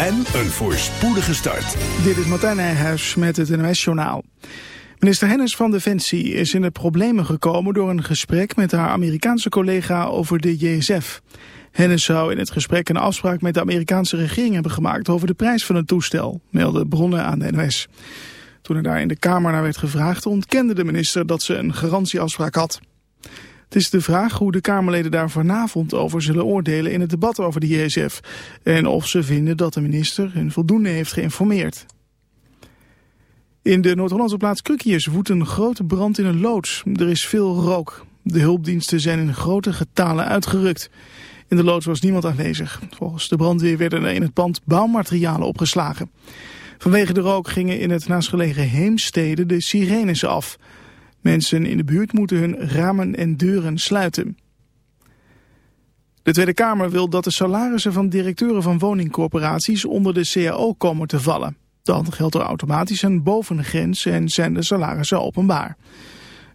en een voorspoedige start. Dit is Martijn Nijhuis met het NOS-journaal. Minister Hennis van Defensie is in de problemen gekomen door een gesprek met haar Amerikaanse collega over de JSF. Hennis zou in het gesprek een afspraak met de Amerikaanse regering hebben gemaakt over de prijs van het toestel, melden bronnen aan de. Toen er daar in de Kamer naar werd gevraagd ontkende de minister dat ze een garantieafspraak had. Het is de vraag hoe de Kamerleden daar vanavond over zullen oordelen in het debat over de JSF. En of ze vinden dat de minister hun voldoende heeft geïnformeerd. In de Noord-Hollandse plaats Krukius woedt een grote brand in een loods. Er is veel rook. De hulpdiensten zijn in grote getalen uitgerukt. In de loods was niemand aanwezig. Volgens de brandweer werden er in het pand bouwmaterialen opgeslagen. Vanwege de rook gingen in het naastgelegen Heemstede de sirenes af. Mensen in de buurt moeten hun ramen en deuren sluiten. De Tweede Kamer wil dat de salarissen van directeuren van woningcorporaties onder de CAO komen te vallen. Dan geldt er automatisch een bovengrens en zijn de salarissen openbaar.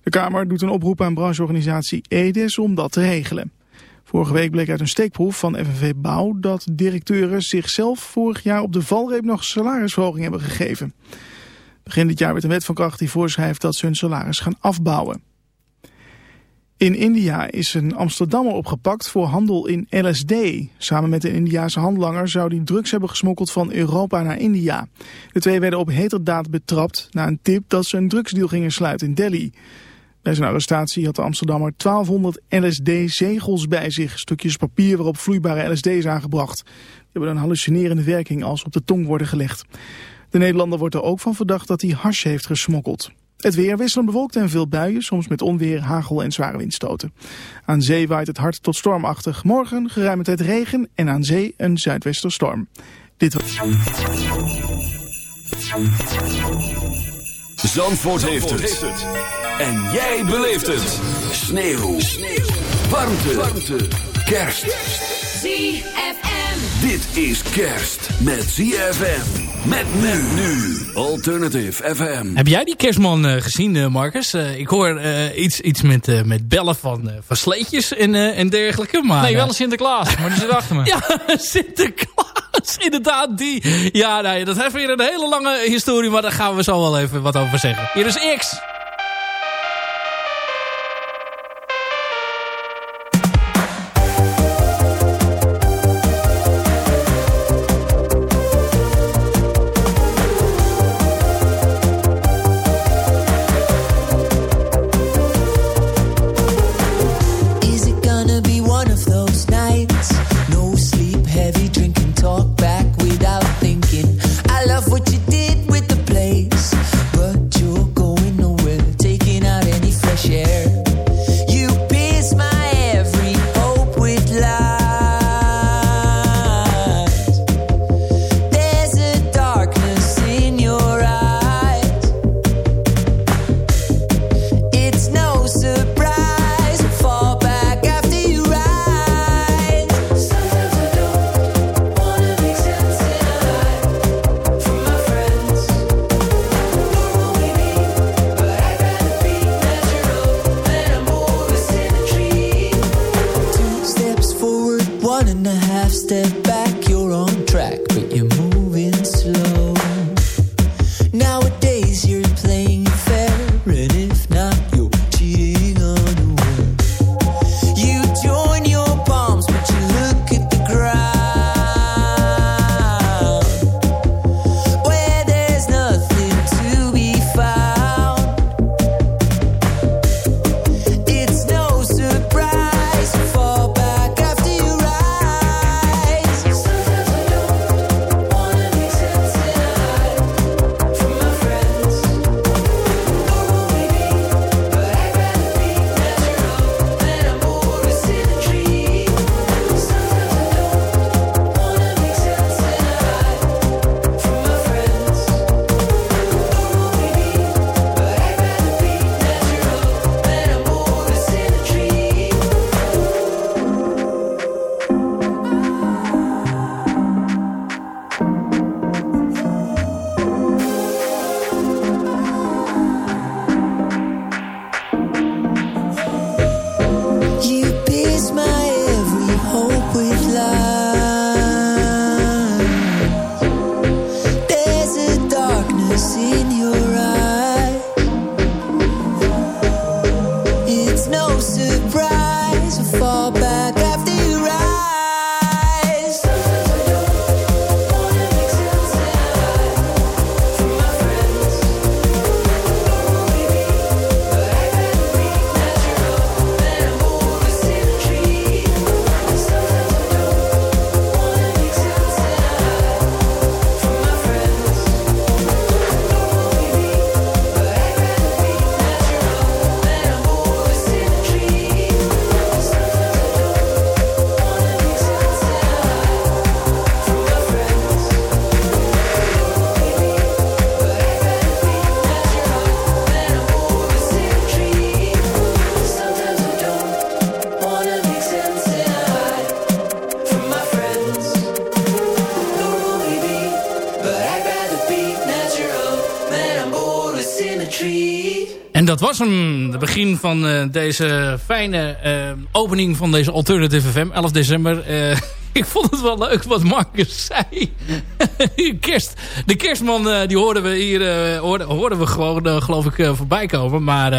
De Kamer doet een oproep aan brancheorganisatie EDES om dat te regelen. Vorige week bleek uit een steekproef van FNV Bouw dat directeuren zichzelf vorig jaar op de valreep nog salarisverhoging hebben gegeven. Begin dit jaar werd een wet van kracht die voorschrijft dat ze hun salaris gaan afbouwen. In India is een Amsterdammer opgepakt voor handel in LSD. Samen met een Indiaanse handlanger zou die drugs hebben gesmokkeld van Europa naar India. De twee werden op heterdaad betrapt na een tip dat ze een drugsdeal gingen sluiten in Delhi. Bij zijn arrestatie had de Amsterdammer 1200 LSD-zegels bij zich. Stukjes papier waarop vloeibare LSD is aangebracht. Die hebben een hallucinerende werking als op de tong worden gelegd. De Nederlander wordt er ook van verdacht dat hij hash heeft gesmokkeld. Het weer wisselend bewolkt en veel buien, soms met onweer, hagel en zware windstoten. Aan zee waait het hard tot stormachtig. Morgen geruime tijd regen en aan zee een zuidwesterstorm. Dit was... Zandvoort, heeft, het. En jij beleeft het. Sneeuw. Sneeuw. Warmte. Warmte. Kerst. ZFM. Dit is kerst met ZFM. Met men nu. Alternative FM. Heb jij die kerstman uh, gezien, uh, Marcus? Uh, ik hoor iets, iets met, met bellen van, van sleetjes en, en dergelijke. Maar, nee, wel een Sinterklaas, maar die zit achter me. ja, Sinterklaas, inderdaad. Die. Ja, nee, dat heeft weer een hele lange historie, maar daar gaan we zo wel even wat over zeggen. Hier is X. dat was hem. Het begin van uh, deze fijne uh, opening van deze Alternative FM. 11 december. Uh, ik vond het wel leuk wat Marcus zei. Kerst, de kerstman die hoorden we hier hoorden, hoorden we gewoon geloof ik voorbij komen. Maar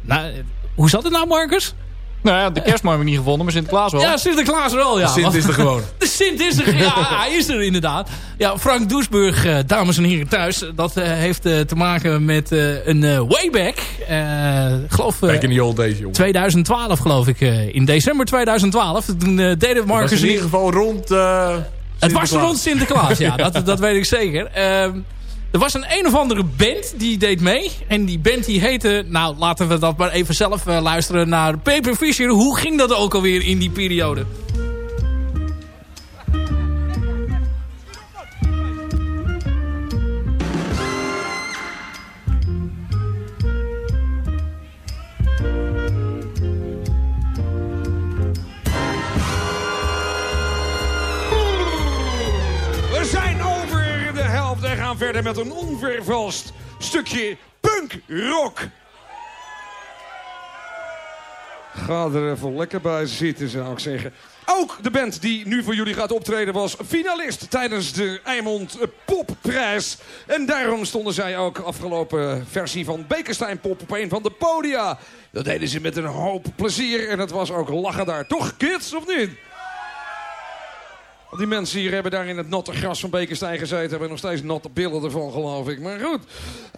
nou, hoe zat het nou Marcus? Nou ja, de kerstman heb ik niet gevonden, maar Sinterklaas wel. Ja, Sinterklaas wel, ja. De Sint is er gewoon. De Sint is er, ja, hij is er inderdaad. Ja, Frank Doesburg, uh, dames en heren thuis. Dat uh, heeft uh, te maken met een wayback. geloof, Back in the old days, jongen. 2012, geloof ik. in december 2012. Toen deden Marcus... in ieder geval rond... het was rond Sinterklaas, ja. dat, dat weet ik zeker. Er was een een of andere band die deed mee. En die band die heette... Nou, laten we dat maar even zelf uh, luisteren naar Paper Fisher. Hoe ging dat ook alweer in die periode? Verder met een onvervalst stukje punkrock. Ga er even lekker bij zitten, zou ik zeggen. Ook de band die nu voor jullie gaat optreden was finalist tijdens de Eimond Popprijs. En daarom stonden zij ook afgelopen versie van Bekenstein Pop op een van de podia. Dat deden ze met een hoop plezier en het was ook lachen daar. Toch kids, of niet? Die mensen hier hebben daar in het natte gras van Bekenstein gezeten. Hebben nog steeds natte billen ervan, geloof ik. Maar goed.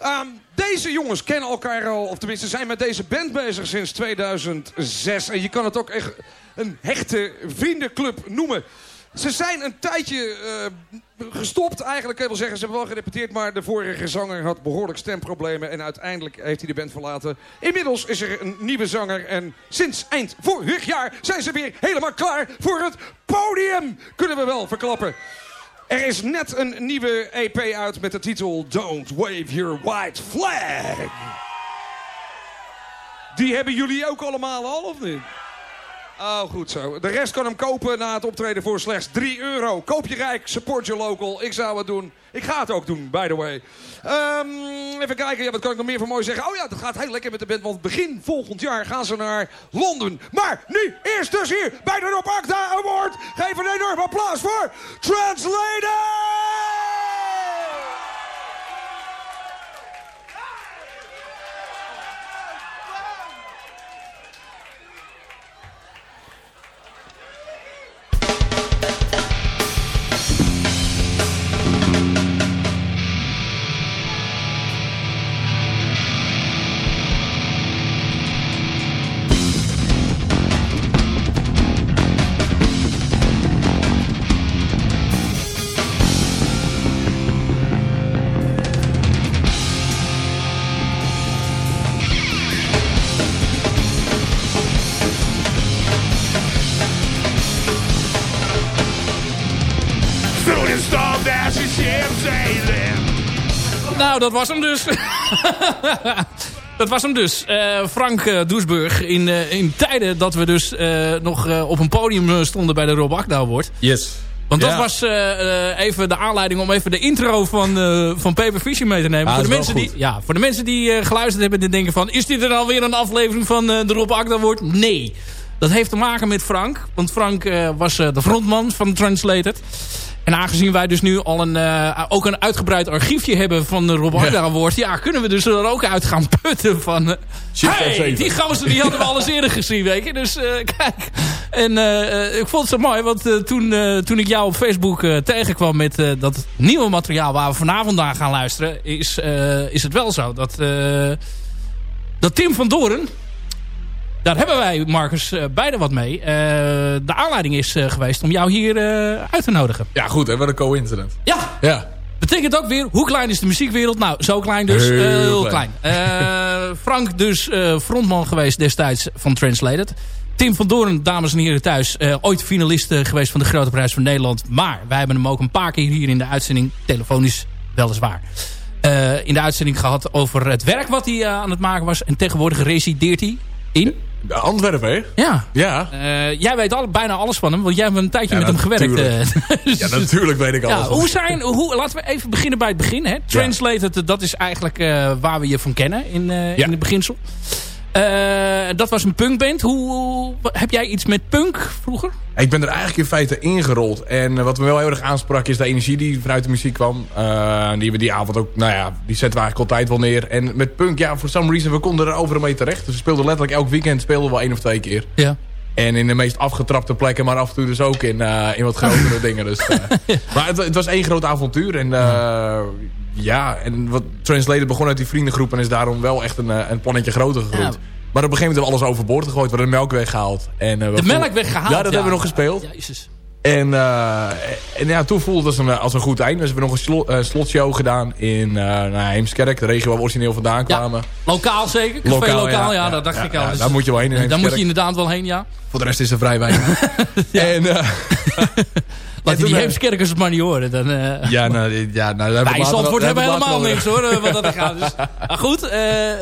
Um, deze jongens kennen elkaar al, of tenminste zijn met deze band bezig sinds 2006. En je kan het ook echt een hechte vriendenclub noemen. Ze zijn een tijdje uh, gestopt. Eigenlijk je wel zeggen, ze hebben wel gerepeteerd. Maar de vorige zanger had behoorlijk stemproblemen. En uiteindelijk heeft hij de band verlaten. Inmiddels is er een nieuwe zanger. En sinds eind vorig jaar zijn ze weer helemaal klaar voor het podium. Kunnen we wel verklappen. Er is net een nieuwe EP uit met de titel Don't Wave Your White Flag. Die hebben jullie ook allemaal al, of niet? Oh, goed zo. De rest kan hem kopen na het optreden voor slechts 3 euro. Koop je rijk, support je local. Ik zou het doen. Ik ga het ook doen, by the way. Um, even kijken, ja, wat kan ik nog meer van mooi zeggen? Oh ja, dat gaat heel lekker met de band, want begin volgend jaar gaan ze naar Londen. Maar nu eerst dus hier bij de Rob Award. Geef een enorm applaus voor Translator! Nou, dat was hem dus. dat was hem dus. Uh, Frank uh, Doesburg. In, uh, in tijden dat we dus nog op een podium stonden bij de Rob Akda Award. Yes. Want dat was even de aanleiding om even de intro van, van Paper mee te nemen. Ah, voor, de mensen die, ja, voor de mensen die geluisterd hebben en denken van... Is dit er alweer een aflevering van de Rob Akda Award? Nee. Dat heeft te maken met Frank. Want Frank was de frontman van Translated. En aangezien wij dus nu al een, uh, ook een uitgebreid archiefje hebben van de Rob Award... Ja. kunnen we dus er ook uit gaan putten van... Uh, hey, die gozer die hadden we al eens eerder gezien, weet je. Dus uh, kijk. En ik vond het zo mooi, want toen, toen ik jou op Facebook tegenkwam met dat nieuwe materiaal... waar we vanavond aan gaan luisteren, is, is het wel zo dat, dat Tim van Doren daar hebben wij, Marcus, uh, beide wat mee. Uh, de aanleiding is uh, geweest om jou hier uit te nodigen. Ja, goed. En wat een co-incident. Ja. ja. Betekent ook weer, hoe klein is de muziekwereld? Nou, zo klein dus. Heel, heel klein. klein. Frank dus frontman geweest destijds van Translated. Tim van Doorn, dames en heren thuis. ooit finalist geweest van de Grote Prijs van Nederland. Maar wij hebben hem ook een paar keer hier in de uitzending, telefonisch weliswaar... in de uitzending gehad over het werk wat hij aan het maken was. En tegenwoordig resideert hij in Antwerpen, hè? Ja. Ja. Uh, jij weet al, bijna alles van hem, want jij hebt een tijdje met hem gewerkt. Uh, ja, natuurlijk weet ik alles. Ja, hoe zijn, hoe, laten we even beginnen bij het begin. Hè? Translated, dat is eigenlijk uh, waar we je van kennen in, in het beginsel. Dat was een punkband. Hoe, heb jij iets met punk vroeger? Ik ben er eigenlijk in feite ingerold. En wat me wel heel erg aansprak is de energie die vanuit de muziek kwam. Uh, die we die avond ook, nou ja, die zetten we eigenlijk altijd wel neer. En met punk, ja, voor some reason, we konden er overal mee terecht. Dus we speelden letterlijk elk weekend speelden we één of twee keer. Ja. En in de meest afgetrapte plekken, maar af en toe dus ook in, uh, in wat grotere dingen. Dus, maar het, het, was één groot avontuur. En ja, en wat Translated begon uit die vriendengroep en is daarom wel echt een, een plannetje groter gegroeid. Ja. Maar op een gegeven moment hebben we alles overboord gegooid. We hebben de melk weggehaald. En, uh, de melk weggehaald? Ja, dat hebben we nog gespeeld. Ja, jezus. En, uh, en ja, toen voelde het als een, als een goed eind. Dus we hebben nog een slot, uh, slotshow gedaan in uh, Heemskerk. De regio waar we origineel vandaan kwamen. Ja, lokaal zeker? Café lokaal, lokaal ja, ja, dat dacht ik al. Dus daar moet je wel heen in Daar moet je inderdaad wel heen, ja. Voor de rest is er vrij weinig. en, Laat die Heemskerkers het maar niet horen. Dan, uh... Ja, nou, ja, nou, Wij Zandvoort hebben helemaal niks hoor. Wat dat gaat. Dus, maar goed, uh,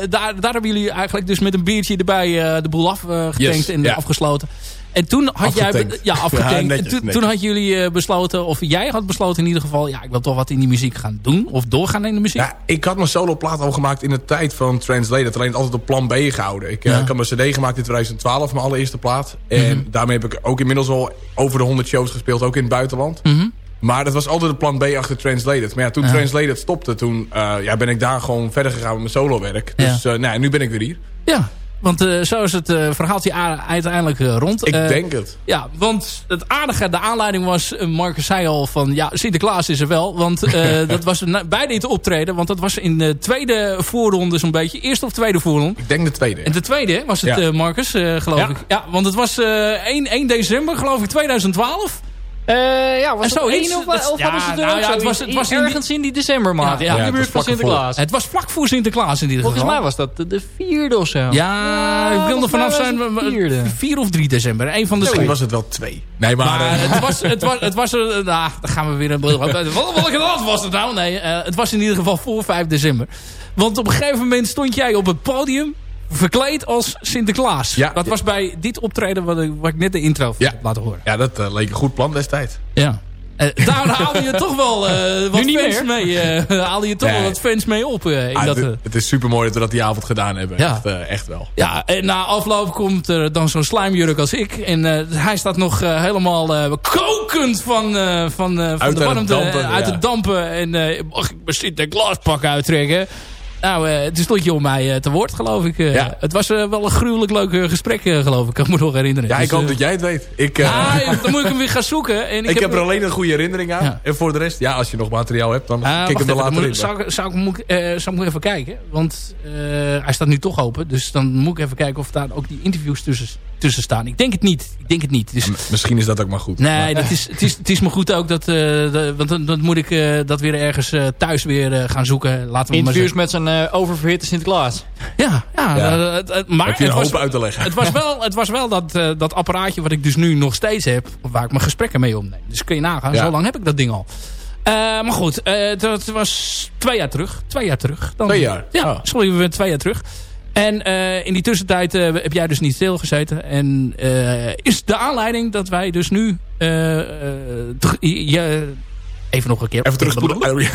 daar, daar hebben jullie eigenlijk dus met een biertje erbij uh, de boel afgetankt yes, en ja. afgesloten. En toen had afgetankt. jij... Ja, afgetankt. Ja, netjes, en toen, toen had jullie besloten, of jij had besloten in ieder geval... ja, ik wil toch wat in die muziek gaan doen. Of doorgaan in de muziek. Ja, ik had mijn soloplaat al gemaakt in de tijd van Translated. Alleen altijd op plan B gehouden. Ik, ja. ik had mijn cd gemaakt in 2012, mijn allereerste plaat. En mm -hmm. daarmee heb ik ook inmiddels al over de 100 shows gespeeld. Ook in het buitenland. Mm -hmm. Maar dat was altijd de plan B achter Translated. Maar ja, toen ja. Translated stopte, toen uh, ja, ben ik daar gewoon verder gegaan met mijn solowerk. Dus ja. uh, nou, nu ben ik weer hier. Ja, want uh, zo is het verhaaltje uiteindelijk rond. Ik denk het. Ja, want het aardige, de aanleiding was, Marcus zei al van, ja, Sinterklaas is er wel. Want dat was bij dit optreden, want dat was in de tweede voorronde zo'n beetje. Eerste of tweede voorronde? Ik denk de tweede. En de tweede was het, ja. Marcus, geloof ik. Ja, want het was 1, 1 december, geloof ik, 2012. Uh, ja, was en zo één of, of ja, hadden ze er nou ja, het was, in, het was ergens in die decembermaand. Ja, ja, buurt het van was vlak Sinterklaas. Het was vlak voor Sinterklaas in ieder Volgens geval. mij was dat de, de vierde of zo. Ja, Ja, ik wil er volgens vanaf zijn. vierde. 4 of 3 december. Een van de Misschien twee. was het wel twee. Nee, maar... Maar eh, het was, het was, het was, er- nou, dan gaan we weer een Wat- Welke land was het nou? Nee, eh, het was in ieder geval voor 5 december. Want op een gegeven moment stond jij op het podium verkleed als Sinterklaas. Ja. dat was bij dit optreden wat ik, wat ik net de intro van Ja. heb laten horen. ja, dat eh, leek een goed plan destijds. Ja. Eh, daar haalde je toch wel eh, wat niet fans meer. mee. eh, haalde je toch Nee. wel wat fans mee op. eh, in Ah, dat, het, het is super mooi dat we dat die avond gedaan hebben. Ja. Echt, echt wel. Ja, en na afloop komt er dan zo'n slijmjurk als ik. En eh, hij staat nog helemaal eh, kokend van, eh, van, eh, van Uit de het warmte. dampen, uit ja. het dampen. En eh, mag ik mijn Sinterklaaspak uittrekken? Nou, eh toen stond je om mij eh, te woord, geloof ik. eh. Ja. Het was wel een gruwelijk leuk gesprek, geloof ik. Kan ik me nog herinneren. Ja, Dus, ik hoop dat jij het weet. Ik, eh, ah, ja, dan moet ik hem weer gaan zoeken. En ik, ik heb er alleen een goede herinnering aan. Ja. En voor de rest, ja, als je nog materiaal hebt, dan Ah, kik ik hem er later dan in. moet, zou, ik- zou, ik, moet, eh, zou ik even kijken? Want eh, hij staat nu toch open. Dus dan moet ik even kijken of daar ook die interviews tussen, tussen staan. Ik denk het niet. Ik denk het niet. Dus, Misschien is dat ook maar goed. nee, dat is, het, is, het is me goed ook dat... eh, want dan, dan moet ik eh, dat weer ergens eh, thuis weer eh, gaan zoeken. Laten we maar Interviews zeggen. met zijn oververhitte Sinterklaas. Ja, ja. Ja. eh, het- het- maar heb je een het was, hoop uit te leggen. het was wel, het was wel dat, eh, dat apparaatje wat ik dus nu nog steeds heb. Waar ik mijn gesprekken mee opneem. Dus kun je nagaan, Ja. zo lang heb ik dat ding al. Eh, maar goed, eh, dat was twee jaar terug. Twee jaar terug. Dan, Twee jaar? Ja, Oh. sorry, we zijn twee jaar terug. En eh, in die tussentijd eh, heb jij dus niet stilgezeten. En eh, is de aanleiding dat wij dus nu... eh, eh, terug- je- even nog een keer. Even terugspoelen.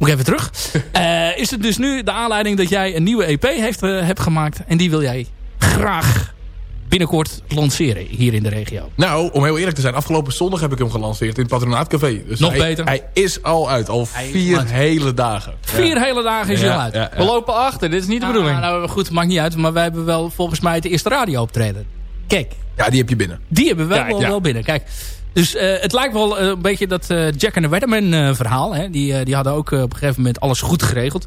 Moet ik even terug. Eh, is het dus nu de aanleiding dat jij een nieuwe EP heeft, eh, hebt gemaakt. En die wil jij graag binnenkort lanceren hier in de regio. Nou, om heel eerlijk te zijn, afgelopen zondag heb ik hem gelanceerd in het Patronaatcafé. Dus Nog hij, beter. Hij is al uit, al vier uit. hele dagen. Vier hele dagen is hij Ja, al uit. ja, We lopen achter, dit is niet de bedoeling. Ah, nou goed, maakt niet uit. Maar wij hebben wel volgens mij het eerste radio optreden. Kijk, Ja, die heb je binnen. die hebben we wel, Kijk, wel, ja. wel binnen. Kijk, dus eh, het lijkt wel eh, een beetje dat eh, Jack en de Weatherman eh, verhaal. Hè? Die, die hadden ook op een gegeven moment alles goed geregeld.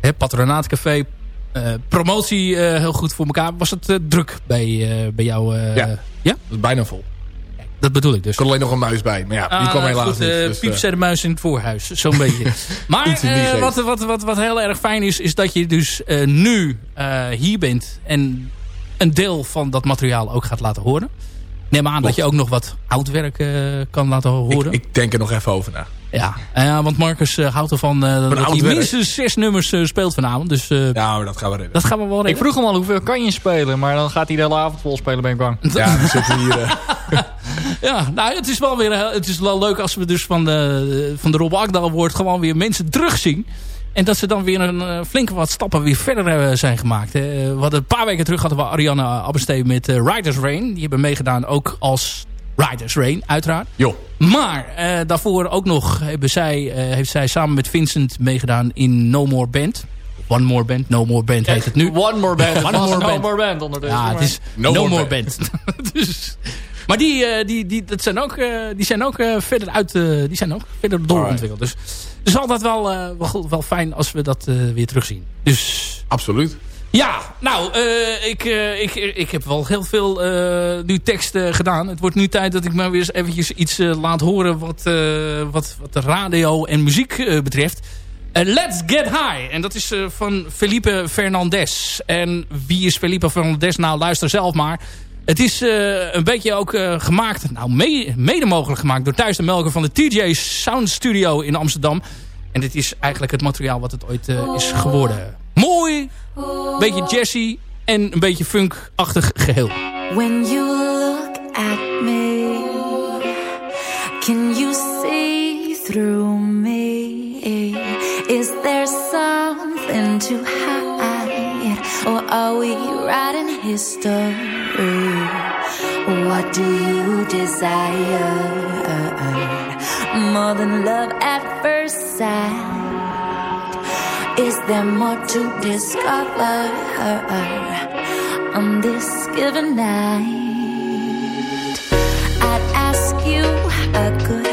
Hè, Patronaatcafé, promotie heel goed voor elkaar. Was het druk bij, bij jou? Ja. ja? Is bijna vol. Dat bedoel ik dus. Er kon alleen nog een muis bij. Maar ja, die Ah, kwam helaas goed, niet. Dus, Piep zet de muis in het voorhuis. Zo'n beetje. Maar wat, wat, wat, wat heel erg fijn is, is dat je dus nu hier bent. En een deel van dat materiaal ook gaat laten horen. Neem aan dat je ook nog wat oud werk kan laten horen. Ik, ik, denk er nog even over na. Ja, want Marcus houdt ervan dat hij minstens zes nummers speelt vanavond. Dus, ja, maar dat gaan we redden. Dat gaan we wel redden. Ik vroeg hem al hoeveel kan je spelen, maar dan gaat hij de hele avond vol spelen, ben ik bang. Ja, we zitten hier... ja, nou, het is wel weer het is wel leuk als we dus van de, van de Rob Akdal wordt gewoon weer mensen terugzien. En dat ze dan weer een flinke wat stappen weer verder zijn gemaakt. we hadden een paar weken terug hadden we Ariane Abbestee met Riders Rain. Die hebben meegedaan ook als Riders Rain, uiteraard. Jo. Maar uh, daarvoor ook nog hebben zij, uh, heeft zij samen met Vincent meegedaan in No More Band. One More Band, No More Band heet het nu. One More Band, One more no band. more band ondertussen. Ja, het is No, no More, Band. band. dus, maar die, uh, die, die, dat zijn ook, die zijn ook verder uit, die zijn ook verder doorontwikkeld. Dus het is altijd wel, wel, wel fijn als we dat weer terugzien. Dus... Absoluut. Ja, nou, uh, ik, uh, ik, ik heb wel heel veel uh, nu teksten gedaan. Het wordt nu tijd dat ik maar weer eens eventjes iets laat horen wat, wat, wat de radio en muziek betreft. Let's Get High. En dat is van Felipe Fernandez. En wie is Felipe Fernandez? Nou, luister zelf maar. Het is een beetje ook gemaakt, nou me mede mogelijk gemaakt door Thuis de Melker van de TJ Sound Studio in Amsterdam. En dit is eigenlijk het materiaal wat het ooit is geworden. Mooi, beetje jazzy en een beetje funk-achtig geheel. When you look at me Can you see through me Is there something to hide Or are we writing history What do you desire More than love at first sight Is there more to discover on this given night? I'd ask you a good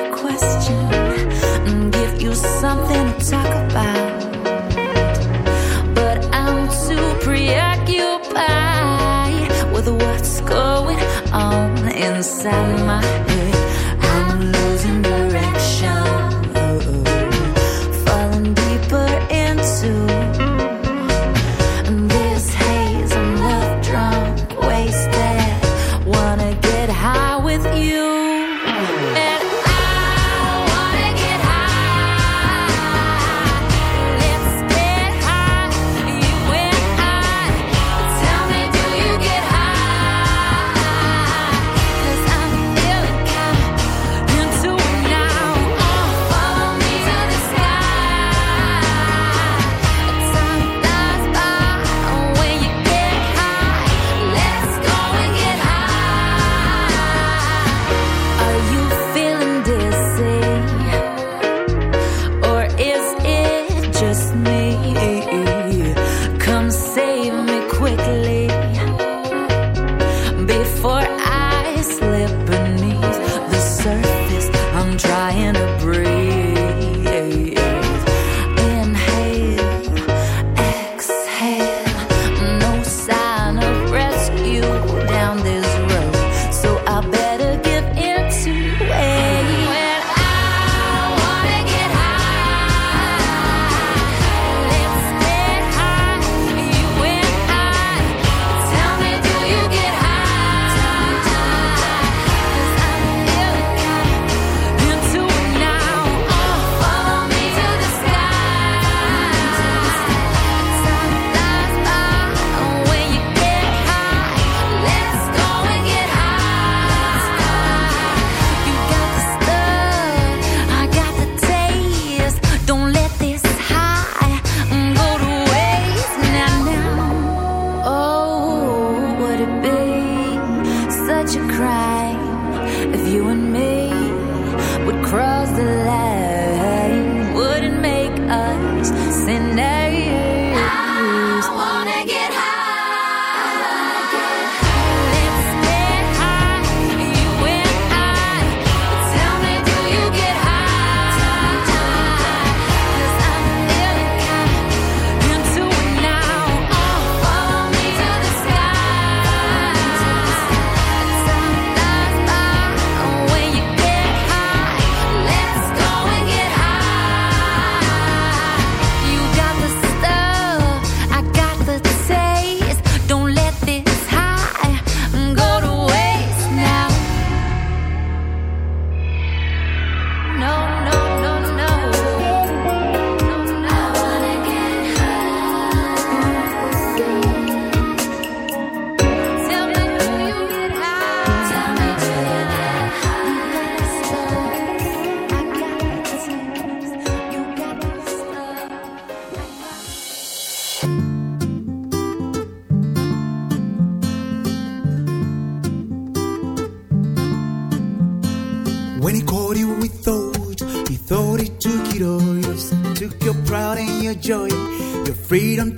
and my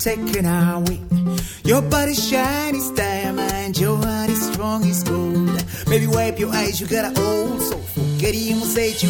taken away. Your body shiny as diamond, your heart is strong as gold. Baby, wipe your eyes, you got an old soul. Will set you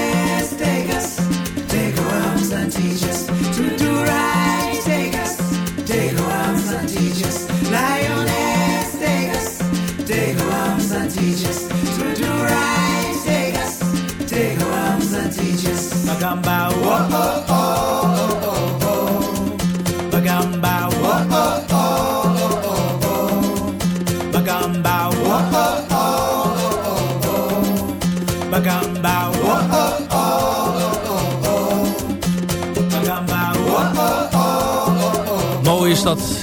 Dat,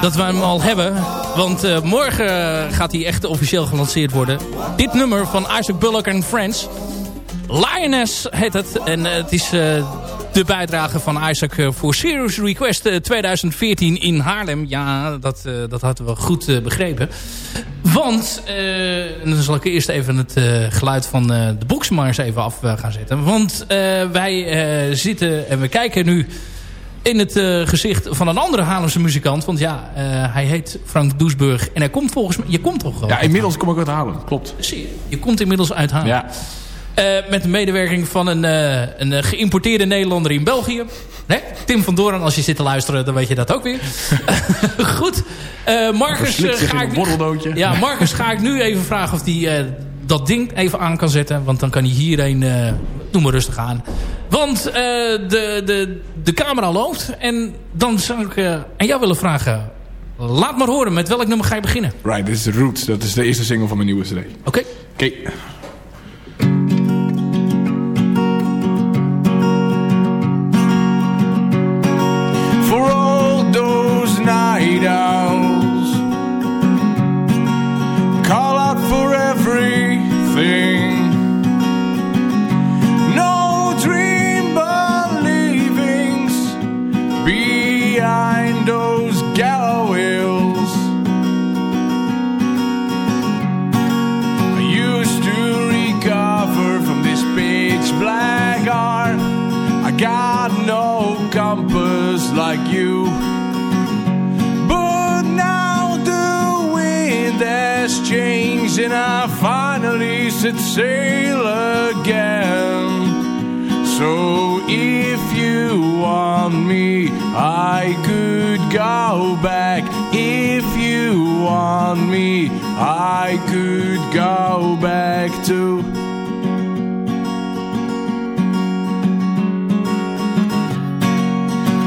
dat we hem al hebben. Want eh, morgen gaat hij echt officieel gelanceerd worden. Dit nummer van Isaac Bullock and Friends. Lioness heet het. En eh, het is eh, de bijdrage van Isaac voor Serious Request eh, 2014 in Haarlem. Ja, dat, dat hadden we goed begrepen. Want, en dan zal ik eerst even het geluid van de box even af gaan zetten. Want wij zitten en we kijken nu in het eh, gezicht van een andere Haarlemse muzikant. Want ja, eh, hij heet Frank Doesburg. En hij komt volgens mij... Je komt toch wel? Ja, inmiddels kom ik uit Haarlem. Klopt. Zie je, je komt inmiddels uit Haarlem. Ja. Eh, met de medewerking van een, een geïmporteerde Nederlander in België. Hè? Tim van Doorn, als je zit te luisteren, dan weet je dat ook weer. Goed. Marcus, ga ik, ja, Marcus ga ik nu even vragen of hij dat ding even aan kan zetten. Want dan kan hij hierheen... doe maar rustig aan. Want eh, de, de, de camera loopt. En dan zou ik eh, aan jou willen vragen... Laat maar horen, met welk nummer ga je beginnen? Right, dit is The Roots. Dat is de eerste single van mijn nieuwe CD. Oké. Oké. For all those night owls set sail again. So if you want me, I could go back. If you want me, I could go back to.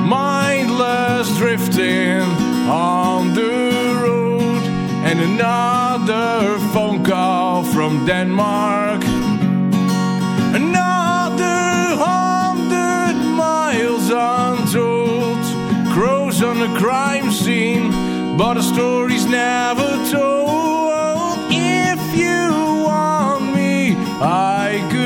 Mindless drifting on the road, and another phone from Denmark. Another hundred miles untold. Crows on the crime scene, but the story's never told. If you want me, I could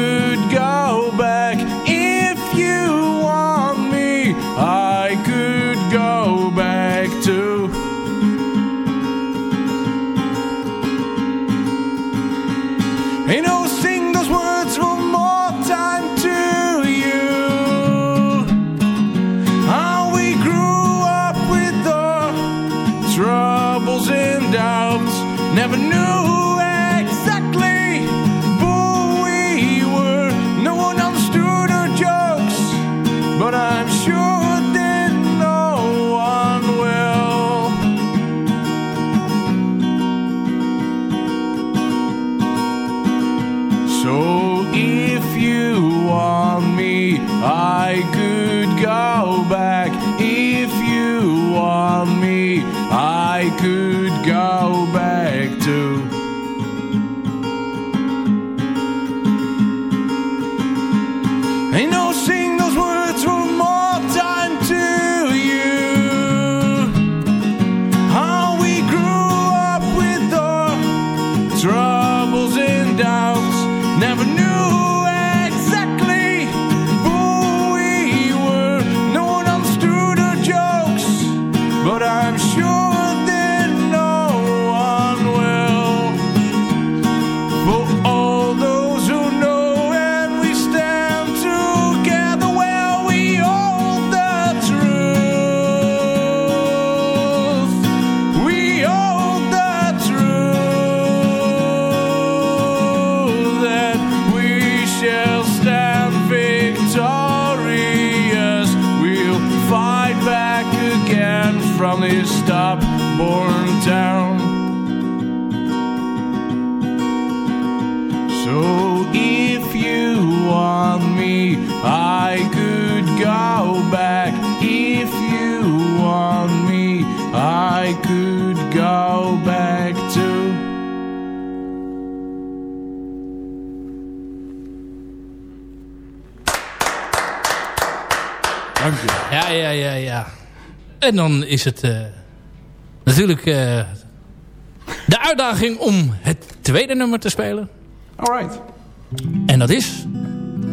from this stop-born town. So if you want me, I could go back. If you want me, I could go back too. Dank je. Ja, ja, ja, ja. En dan is het eh, natuurlijk eh, de uitdaging om het tweede nummer te spelen. Alright. En dat is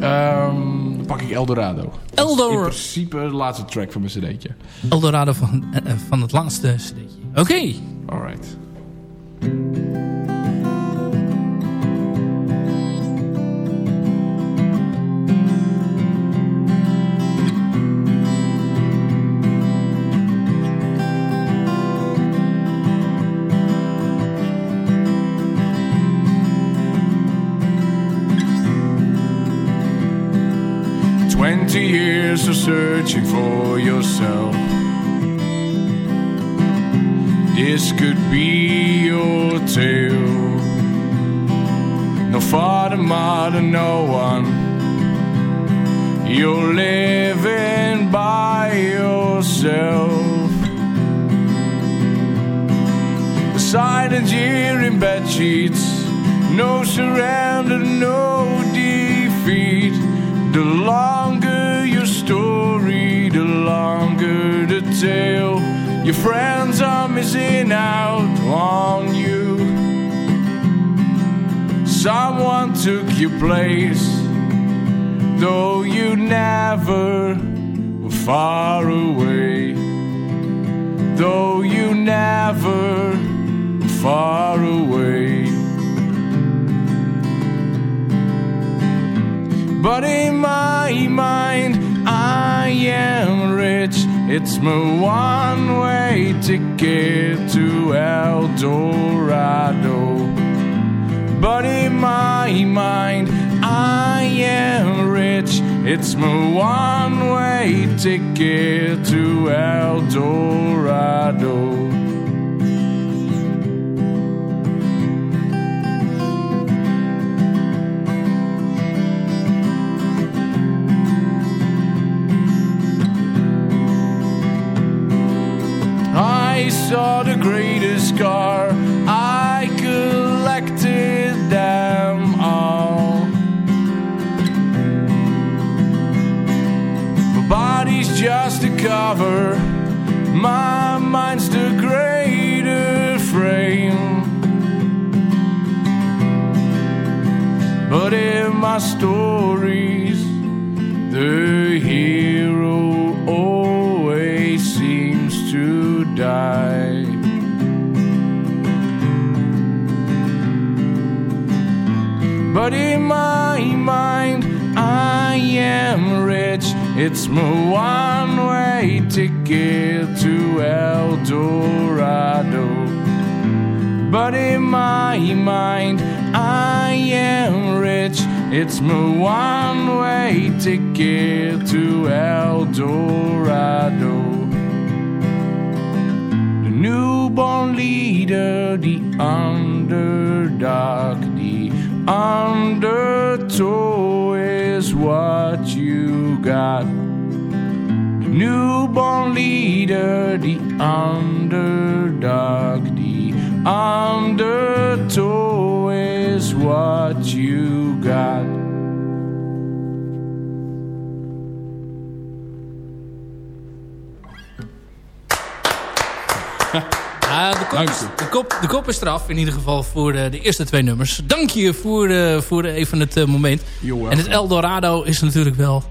Ehm, pak ik Eldorado. Eldor- In principe de laatste track van mijn cd'tje. Eldorado van, eh, van het laatste cd'tje. Oké. Alright. Twenty years of searching for yourself. This could be your tale. No father, mother, no one. You're living by yourself. The silent year in bed sheets. No surrender, no defeat. The longer tale. Your friends are missing out on you. Someone took your place, though you never were far away. Though you never were far away. But in my mind, I am rich. It's my one way ticket to El Dorado. But in my mind, I am rich. It's my one way ticket to El Dorado. Saw the greatest car. I collected them all. My body's just a cover. My mind's the greater frame. But in my stories, the hero die. But in my mind, I am rich. It's my one way ticket to El Dorado. But in my mind, I am rich. It's my one way ticket to El Dorado. Newborn leader, the underdog, the undertow is what you got. Newborn leader, the underdog, the undertow is what De, kop is, de, kop, de kop is eraf, in ieder geval voor de, de eerste twee nummers. Dank je voor, eh, voor even het eh, moment. En het Eldorado is natuurlijk wel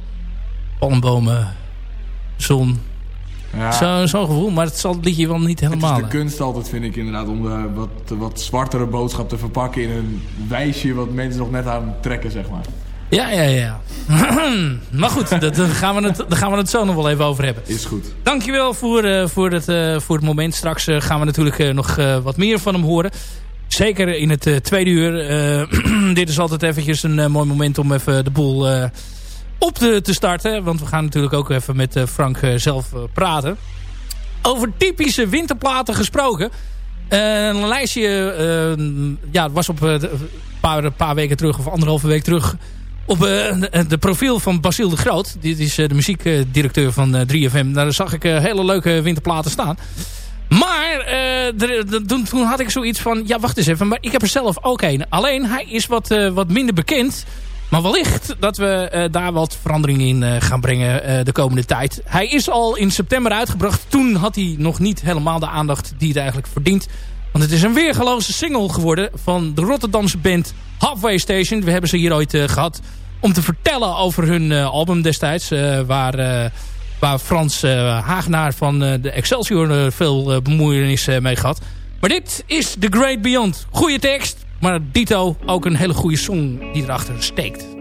palmbomen, zon. Ja. Zo'n zo gevoel, maar het zal het liedje wel niet Het helemaal. is de kunst altijd, vind ik inderdaad, om de wat, wat zwartere boodschap te verpakken in een wijsje wat mensen nog net aan trekken, zeg maar. Ja, ja, ja. maar goed, dat, daar, gaan we het, daar gaan we het zo nog wel even over hebben. Is goed. Dankjewel voor, eh, voor, het, eh, voor het moment. Straks eh, gaan we natuurlijk nog wat meer van hem horen. Zeker in het tweede uur. Dit is altijd eventjes een mooi moment om even de boel op te, te starten. Want we gaan natuurlijk ook even met Frank zelf praten. Over typische winterplaten gesproken. Een lijstje ja, het was op een paar, paar weken terug of anderhalve week terug op eh, de, profiel van Basiel de Groot. Dit is eh, de muziekdirecteur van eh, 3FM. Daar zag ik eh, hele leuke winterplaten staan. Maar eh, toen, had ik zoiets van... Ja, wacht eens even. Maar ik heb er zelf ook een. Alleen hij is wat, eh, wat minder bekend. Maar wellicht dat we eh, daar wat verandering in eh, gaan brengen eh, de komende tijd. Hij is al in september uitgebracht. Toen had hij nog niet helemaal de aandacht die het eigenlijk verdient. Want het is een weergeloze single geworden van de Rotterdamse band Halfway Station. We hebben ze hier ooit eh, gehad om te vertellen over hun eh, album destijds. eh, waar, waar Frans Hagenaar van de Excelsior veel bemoeienis mee gehad. Maar dit is The Great Beyond. Goeie tekst, maar dito ook een hele goede song die erachter steekt.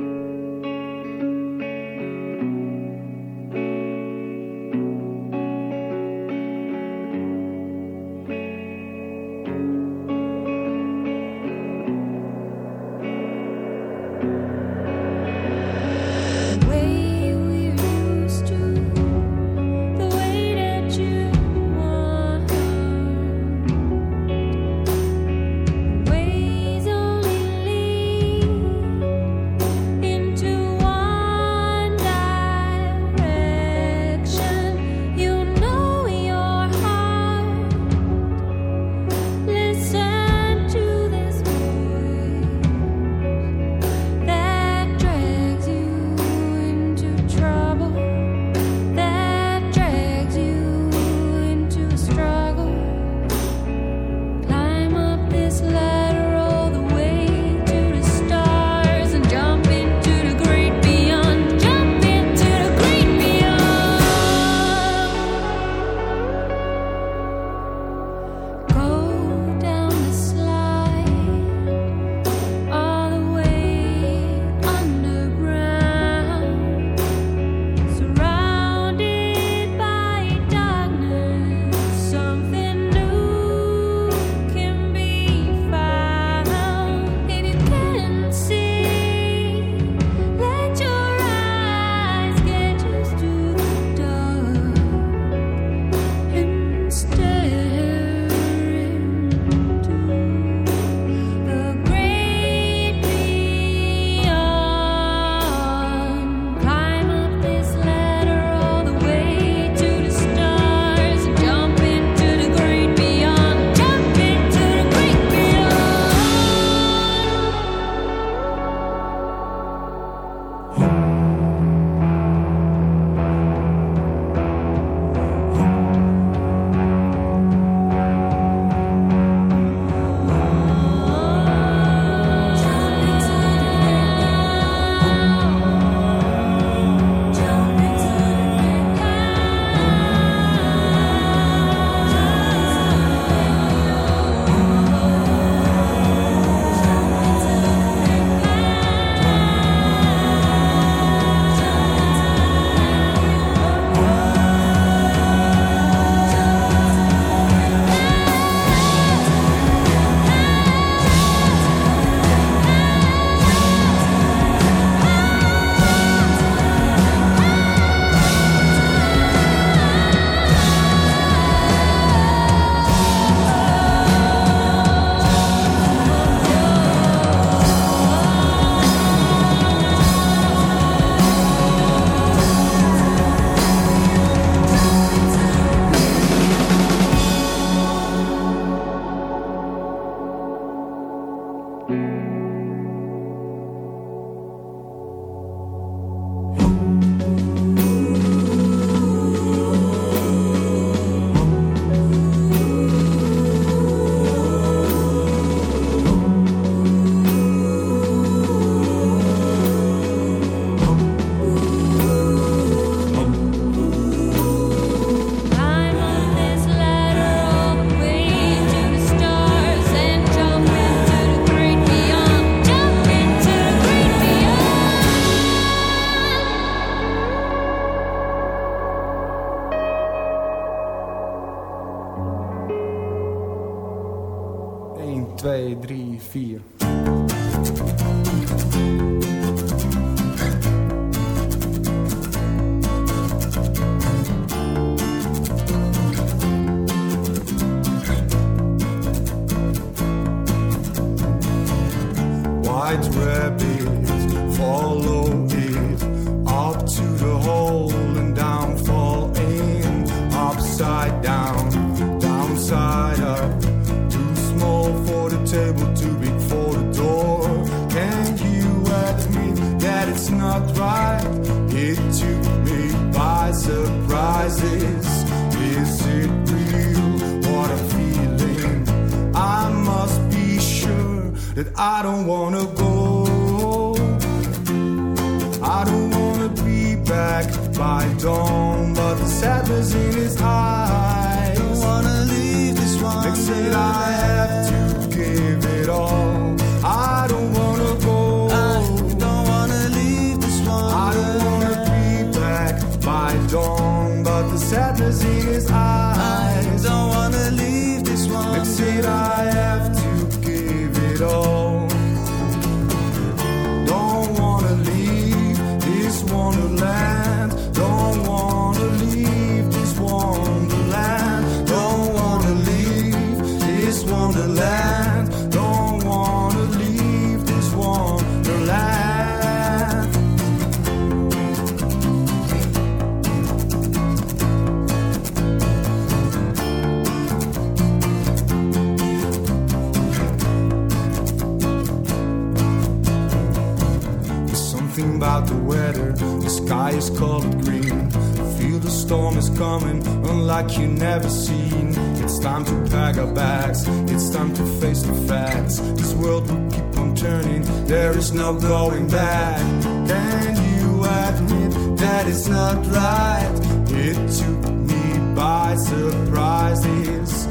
No going back. Can you admit that it's not right? It took me by surprise. Is,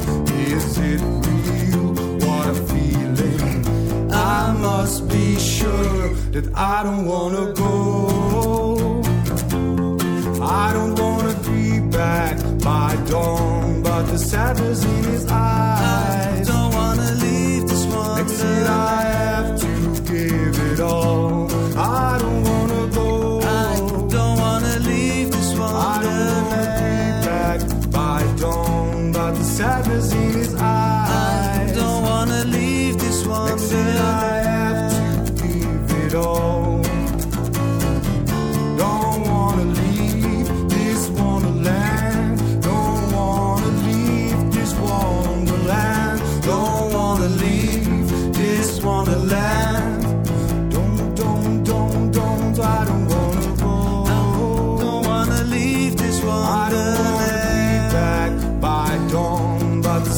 is it real? What a feeling. I must be sure that I don't wanna go.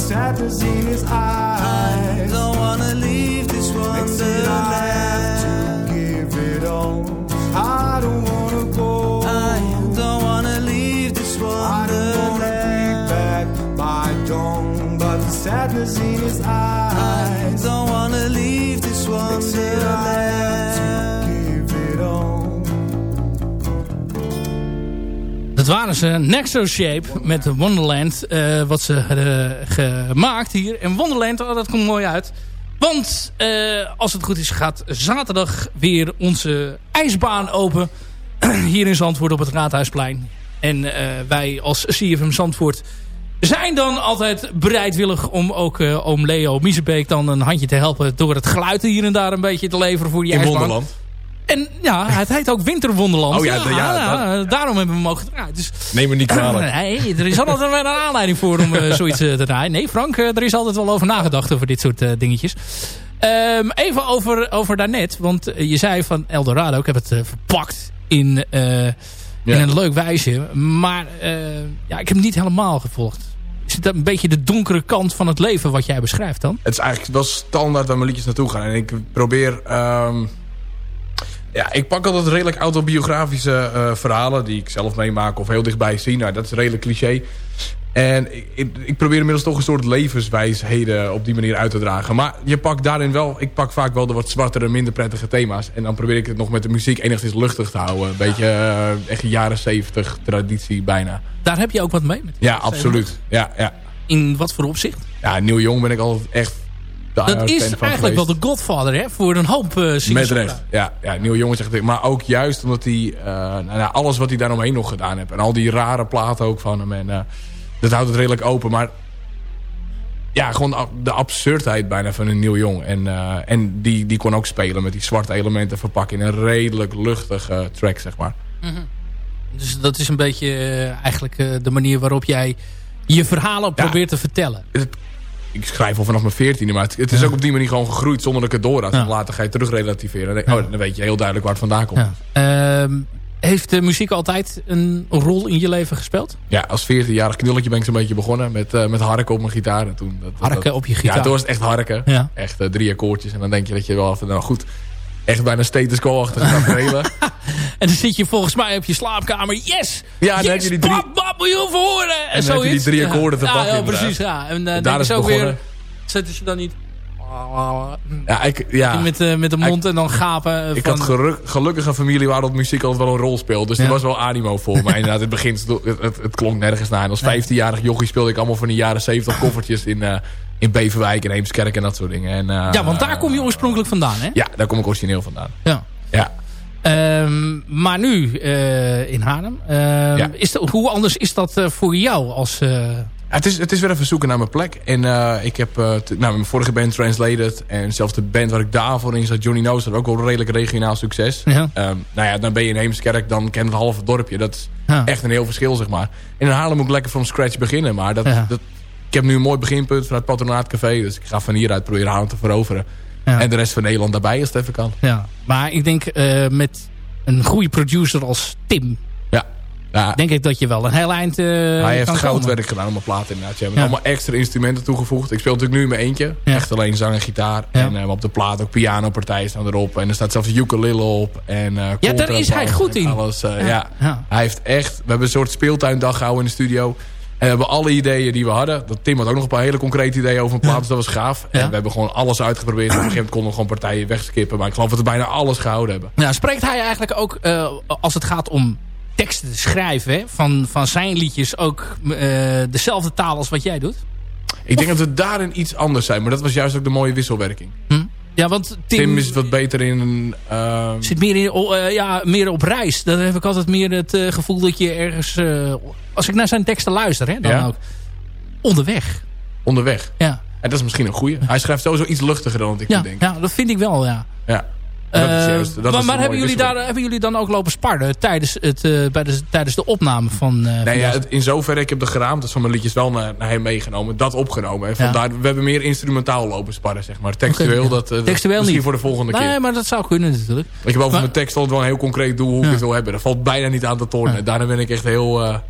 Sadness in his eyes. I don't wanna leave this wonderland. I have to give it all. I don't wanna go. I don't wanna leave this wonderland. I don't wanna be back by dawn, but the sadness in his eyes. Dat waren ze. Nexo Shape met Wonderland. eh, wat ze hadden gemaakt hier. En Wonderland, oh, dat komt mooi uit. Want eh, als het goed is gaat zaterdag weer onze ijsbaan open. hier in Zandvoort op het Raadhuisplein. En eh, wij als CFM Zandvoort zijn dan altijd bereidwillig om ook oom Leo Miezebeek dan een handje te helpen... door het geluid hier en daar een beetje te leveren voor die In ijsbaan. Wonderland. En ja, het heet ook Winterwonderland. Oh ja, ja, ja, daarom hebben we hem ook gedraaid. Dus, Neem me niet kwalijk. nee, er is altijd wel een aanleiding voor om eh, zoiets eh, te draaien. Nee, Frank, eh, er is altijd wel over nagedacht over dit soort eh, dingetjes. Ehm, even over, over daarnet. Want eh, je zei van Eldorado, ik heb het eh, verpakt in, eh, in een leuk wijze. Maar eh, ja, ik heb het niet helemaal gevolgd. Is het een beetje de donkere kant van het leven wat jij beschrijft dan? Het is eigenlijk wel standaard waar mijn liedjes naartoe gaan. En ik probeer... ehm, ja, ik pak altijd redelijk autobiografische eh, verhalen... die ik zelf meemaak of heel dichtbij zie. Nou, dat is redelijk cliché. En ik, ik, ik probeer inmiddels toch een soort levenswijsheden op die manier uit te dragen. Maar je pakt daarin wel... Ik pak vaak wel de wat zwartere, minder prettige thema's. En dan probeer ik het nog met de muziek enigszins luchtig te houden. Een beetje eh, echt jaren zeventig traditie bijna. Daar heb je ook wat mee met. Ja, absoluut. Ja, ja. In wat voor opzicht? Ja, Neil Young ben ik altijd echt Dat is eigenlijk wel de godfather hè, voor een hoop uh, Met recht, ja. ja nieuwe jongen zegt Maar ook juist omdat hij, uh, nou, alles wat hij daaromheen nog gedaan heeft. En al die rare platen ook van hem. En uh, dat houdt het redelijk open. Maar ja, gewoon de absurdheid bijna van een nieuw jong. En, en die, die kon ook spelen met die zwarte elementen verpakken in een redelijk luchtige track, zeg maar. Mm -hmm. Dus dat is een beetje eigenlijk de manier waarop jij je verhalen ja, probeert te vertellen. Het, ik schrijf al vanaf mijn veertiende, maar het, het is ook op die manier gewoon gegroeid zonder dat ik het door had. En later ga je terug relativeren. Dan, oh, dan weet je heel duidelijk waar het vandaan komt. Uh, heeft de muziek altijd een rol in je leven gespeeld? Ja, als 14-jarig knulletje ben ik zo'n beetje begonnen met, uh, met harken op mijn gitaar. En toen, dat, harken op je gitaar? Ja, toen was het echt harken. Ja. Echt uh, drie akkoordjes. En dan denk je dat je wel even, nou goed, echt bijna status quo-achtig gaat spelen. en dan zit je volgens mij op je slaapkamer. Yes! Ja, dan yes, heb je die drie... Pap, pap, moet je even horen! En, en dan heb je die drie akkoorden te ja, pakken. Ja, precies. Ja. En uh, daar is ook begonnen. weer... Zetten ze dan niet... Ja, ik, ja. Met, uh, met de mond en dan gapen. Ik van... had geruk, gelukkig een familie waar dat muziek altijd wel een rol speelt. Dus Ja. er was wel animo voor. Maar inderdaad, het begin, het, het, het klonk nergens naar. En als 15-jarig jochie speelde ik allemaal van die jaren 70 koffertjes in, eh, in Beverwijk en Heemskerk en dat soort dingen. En, eh, Ja, want daar kom je oorspronkelijk vandaan, hè? Ja, daar kom ik origineel vandaan. Ja. Ja. Ehm, maar nu eh, in Haarlem. Ehm, Ja. is dat, hoe anders is dat eh, voor jou als... Ja, Het is, het is weer even zoeken naar mijn plek. En ik heb nou, mijn vorige band Translated. En zelfs de band waar ik daarvoor in zat, Johnny Knows, had ook wel redelijk regionaal succes. Ja. Ehm, nou ja, dan ben je in Heemskerk, dan kent het halve dorpje. Dat is echt een heel verschil, zeg maar. En in Haarlem moet ik lekker from scratch beginnen. Maar dat, ik heb nu een mooi beginpunt vanuit Patronaat Café. Dus ik ga van hieruit proberen Haarlem te veroveren. Ja. En de rest van Nederland daarbij als het even kan. ja. Maar ik denk eh, met een goede producer als Tim... Ja. ja denk ik dat je wel een heel eind eh hij heeft komen. werk gedaan op mijn plaat inderdaad. Ze hebben Ja. allemaal extra instrumenten toegevoegd. Ik speel natuurlijk nu in mijn eentje. Echt alleen zang en gitaar. En eh, op de plaat ook pianopartijen staan erop. En er staat zelfs ukulele op. En, Ja, daar is hij goed in. Alles. Ja. Hij heeft echt... We hebben een soort speeltuindag gehouden in de studio. En we hebben alle ideeën die we hadden. Dat Tim had ook nog een paar hele concrete ideeën over een plaat. Dus dat was gaaf. Ja. En we hebben gewoon alles uitgeprobeerd. Op een gegeven moment konden we gewoon partijen wegskippen. Maar ik geloof dat we bijna alles gehouden hebben. Nou, spreekt hij eigenlijk ook, eh, als het gaat om teksten te schrijven... Hè, van, van zijn liedjes ook eh, dezelfde taal als wat jij doet? Ik denk dat we daarin iets anders zijn. Maar dat was juist ook de mooie wisselwerking. Hm? Ja, want Tim, Tim is wat beter in... ehm, zit meer, in, oh, eh, ja, meer op reis. Dan heb ik altijd meer het eh, gevoel dat je ergens... eh, als ik naar zijn teksten luister, hè, dan Ja. ook... Onderweg. onderweg. Ja, En dat is misschien een goeie. Hij schrijft sowieso iets luchtiger dan wat ik ja, denk. ja dat vind ik wel, ja. Ja. Is Eh, juist- maar maar hebben, jullie daar, hebben jullie dan ook lopen sparren tijdens, het, eh, bij de, tijdens de opname van... van Nee, ja, het- in zoverre, ik heb de geraamtes van mijn liedjes wel naar, naar hem meegenomen. Dat opgenomen. En Ja. vandaar, we hebben meer instrumentaal lopen sparren, zeg maar. Textueel, dat, Textueel misschien niet. voor de volgende Nee, keer. maar dat zou kunnen natuurlijk. Ik heb over Maar- mijn tekst altijd wel een heel concreet doel hoe ik het wil hebben. Dat valt bijna niet aan te tornen. Daarna ben ik echt heel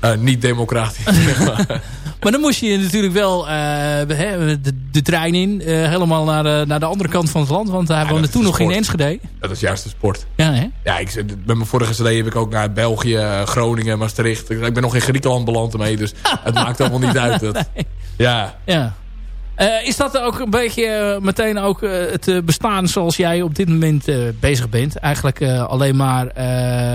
eh, niet democratisch. maar. Dan moest je natuurlijk wel eh, de, de trein in. eh, helemaal naar de, naar de andere kant van het land. Want hij woonde dat toen nog in sport. Enschede. dat is juist de sport. Ja, hè? Ja, ik, met mijn vorige cd heb ik ook naar België, Groningen, Maastricht. Ik ben nog in Griekenland beland ermee, dus het maakt allemaal niet uit. Dat, ja, Ja. Eh, is dat ook een beetje eh, meteen ook eh, het bestaan zoals jij op dit moment bezig bent? Eigenlijk alleen maar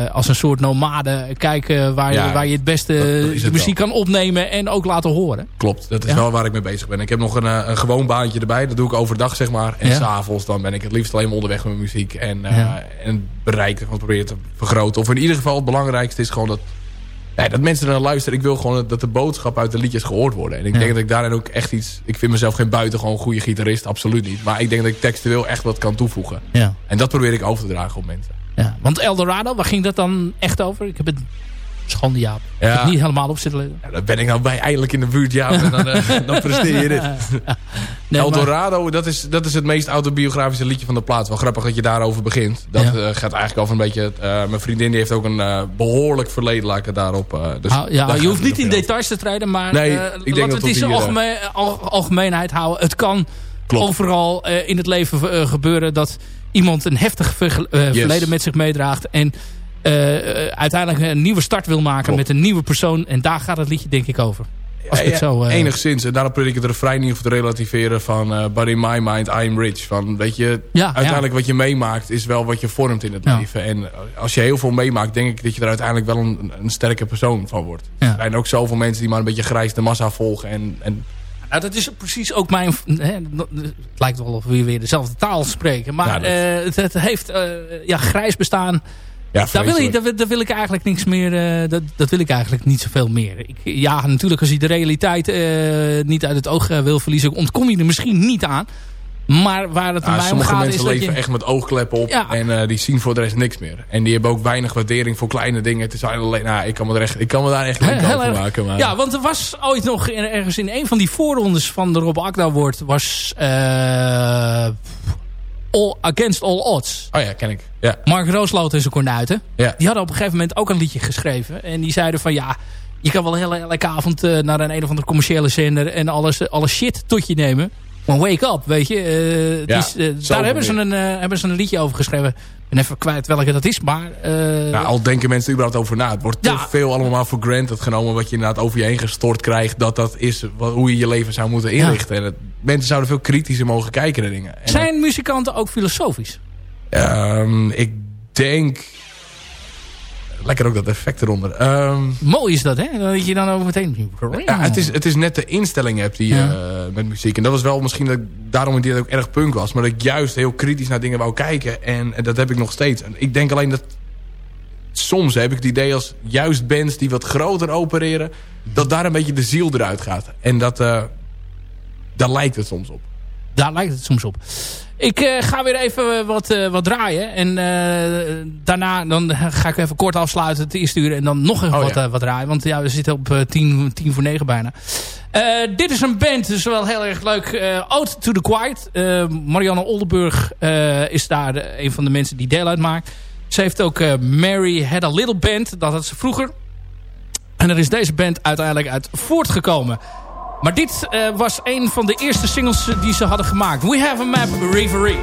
als een soort nomade kijken waar, Ja, je, waar je het beste dat- dat is de het muziek kan opnemen en ook laten horen. klopt. Dat is Ja. wel waar ik mee bezig ben. Ik heb nog een, een gewoon baantje erbij. Dat doe ik overdag, zeg maar. En Ja. s'avonds dan ben ik het liefst alleen maar onderweg met mijn muziek. En, en het bereik gewoon proberen te vergroten. Of in ieder geval het belangrijkste is gewoon dat... Ja, dat mensen naar luisteren. Ik wil gewoon dat de boodschap uit de liedjes gehoord worden. En ik Ja. denk dat ik daarin ook echt iets... Ik vind mezelf geen buitengewoon goede gitarist. Absoluut niet. Maar ik denk dat ik textueel echt wat kan toevoegen. Ja. En dat probeer ik over te dragen op mensen. Ja. Want Eldorado, waar ging dat dan echt over? Ik heb het schande Jaap. Ja. het niet helemaal op zitten. Ja, daar ben ik nou bij eindelijk in de buurt. Ja, en dan, eh, dan presteer je dit. Nee, El maar- Dorado, dat is, dat is het meest autobiografische liedje van de plaat. Wel grappig dat je daarover begint. Dat Ja. eh, gaat eigenlijk over een beetje... eh, mijn vriendin die heeft ook een eh, behoorlijk verleden, laat ik het daarop... dus Ah, ja, je hoeft niet in details te treden, maar Nee, ik denk laten dat we het in algemeen, al- algemeenheid houden. Het kan Klopt. overal in het leven gebeuren dat iemand een heftig verleden met zich meedraagt. En uiteindelijk een nieuwe start wil maken Klopt. met een nieuwe persoon. En daar gaat het liedje denk ik over. Als ik het zo, eh, Enigszins. En daarom probeer ik het refrein niet te relativeren van... eh but in my mind, I'm rich. Van, weet je, Ja, uiteindelijk wat je meemaakt is wel wat je vormt in het Ja. leven. En als je heel veel meemaakt, denk ik dat je er uiteindelijk wel een, een sterke persoon van wordt. Er zijn ook zoveel mensen die maar een beetje grijs de massa volgen. En, en Nou, dat is precies ook mijn... Hè, het lijkt wel of we weer dezelfde taal spreken. Maar dat- eh, het, het heeft eh, ja, grijs bestaan. Ja, Daar wil, ik, vreselijk. daar, wil- daar wil ik eigenlijk niks meer... eh, dat, dat wil ik eigenlijk niet zoveel meer. Ik, ja, natuurlijk als je de realiteit eh, niet uit het oog eh, wil verliezen... ontkom je er misschien niet aan. Maar waar het Ja, mij om sommige gaat mensen is leven je... echt met oogkleppen op. Ja. En die zien voor de rest niks meer. En die hebben ook weinig waardering voor kleine dingen. Het is alleen, nou, ik kan me, er echt, ik kan me daar echt niet over maken. Maar, Ja, want er was ooit nog ergens in een van die voorrondes van de Rob Akda Award... was all, Against All Odds. Oh ja, ken ik. Ja. Mark Roosloot en zijn kornuiten. Ja. Die hadden op een gegeven moment ook een liedje geschreven. En die zeiden van ja, je kan wel heel, elke avond eh, naar een een of andere commerciële zender... en alles, alle shit tot je nemen. Maar wake up, weet je. Eh, het Ja, is, eh, daar hebben ze, een, eh, hebben ze een liedje over geschreven. Ik ben even kwijt welke dat is, maar... Nou, al denken mensen er überhaupt over na. Het wordt te veel allemaal voor granted genomen... wat je inderdaad over je heen gestort krijgt... dat dat is wat, hoe je je leven zou moeten inrichten. En het- mensen zouden veel kritischer mogen kijken naar dingen. En, zijn muzikanten ook filosofisch? ehm, ik denk... Lekker ook dat effect eronder. Ehm, Mooi is dat, hè? Dat je dan ook meteen... Ja, het is, het is net de instelling hebt die Ja. eh, met muziek. En dat was wel misschien dat ik daarom die ook erg punk was. Maar dat ik juist heel kritisch naar dingen wou kijken. En, en dat heb ik nog steeds. En ik denk alleen dat... Soms heb ik het idee als juist bands die wat groter opereren... dat daar een beetje de ziel eruit gaat. En dat... eh, daar lijkt het soms op. Daar lijkt het soms op. Ik eh, ga weer even eh, wat, eh, wat draaien. En daarna dan ga ik even kort afsluiten het eerste uur. En dan nog even Oh, wat, ja. wat draaien. Want ja, we zitten op tien, tien voor negen bijna. Dit is een band, dus wel heel erg leuk. Ode to the Quiet. Marianne Oldenburg is daar de- een van de mensen die deel uitmaakt. Ze heeft ook Mary Had a Little Band. Dat had ze vroeger. En er is deze band uiteindelijk uit voortgekomen. Maar dit eh, was een van de eerste singles die ze hadden gemaakt. We Have a Map, Reverie.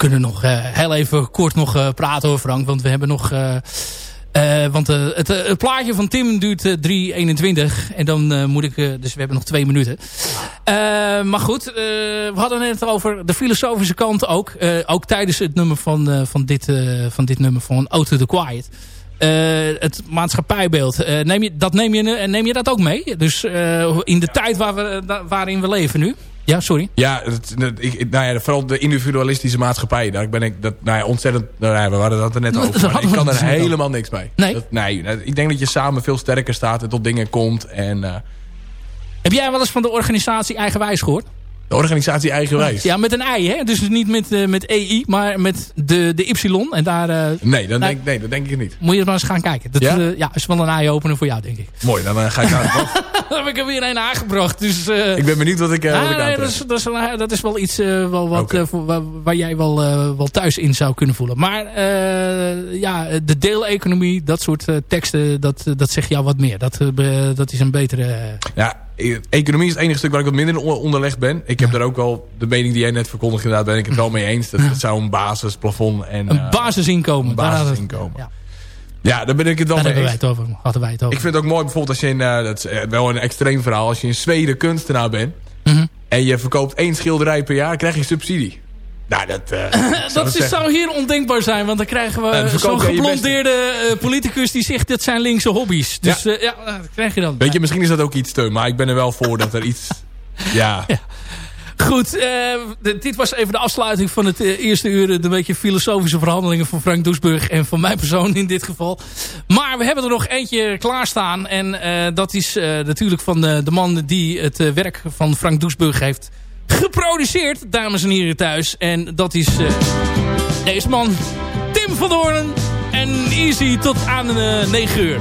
Kunnen nog heel even kort nog praten over Frank. Want we hebben nog... want het, het, plaatje van Tim duurt 3.21. En dan moet ik... dus we hebben nog twee minuten. maar goed, we hadden het over de filosofische kant ook. ook tijdens het nummer van, van, dit, van dit nummer van Auto the Quiet. het maatschappijbeeld. neem je, dat neem, je, neem je dat ook mee? Dus in de tijd waar we, waarin we leven nu? Ja, sorry. Ja, het, ik, nou ja, vooral de individualistische maatschappij. Daar ben ik dat, nou ja, ontzettend... Nou ja, we hadden dat er net over. ik kan er helemaal niks mee. Nee? Dat, nee, ik denk dat je samen veel sterker staat en tot dingen komt. En, uh, Heb jij wel eens van de organisatie Eigenwijs gehoord? De organisatie eigenwijs. Ja, met een ei, hè? Dus niet met, uh, met EI, maar met de, de Y. En daar, uh, nee, dan denk, nee, dat denk ik niet. Moet je maar eens gaan kijken. Dat ja? Uh, ja, is wel een eye-opener voor jou, denk ik. Mooi, dan ga ik aan Dan heb ik er weer een aangebracht. Dus, ik ben benieuwd wat ik, uh, ah, nee, dat, is, dat, is, dat is wel iets wel wat, okay. waar, waar, jij wel, wel thuis in zou kunnen voelen. Maar ja, de deeleconomie, dat soort teksten, dat, dat zegt jou wat meer. Dat, dat is een betere... Ja, economie is het enige stuk waar ik wat minder onderlegd ben. Ik heb daar ook wel de mening die jij net verkondigde. Inderdaad ben ik het wel mee eens. Dat, dat zou een basisplafond en... Een uh, basisinkomen. Een basisinkomen. Ja. Ja, daar ben ik het wel daar mee eens. Wij het over, hadden wij het over. Ik vind het ook mooi bijvoorbeeld als je in... Uh, dat is wel een extreem verhaal. Als je in Zweden kunstenaar bent... Mm -hmm. en je verkoopt één schilderij per jaar... krijg je subsidie. Nou, dat, uh, dat is, zou hier ondenkbaar zijn. Want dan krijgen we uh, zo'n geblondeerde uh, politicus die zegt dat zijn linkse hobby's. Dus ja, ja dat krijg je dan. Weet je, misschien is dat ook iets te. Maar ik ben er wel voor dat er iets... ja. ja. Goed, dit was even de afsluiting van het eerste uur. De beetje filosofische verhandelingen van Frank Doesburg. En van mijn persoon in dit geval. Maar we hebben er nog eentje klaarstaan. En dat is natuurlijk van de, de man die het werk van Frank Doesburg heeft geproduceerd, dames en heren thuis. En dat is uh, deze man, Tim van Doorn. En easy tot aan de uh, 9 uur.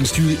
ZFM wenst jullie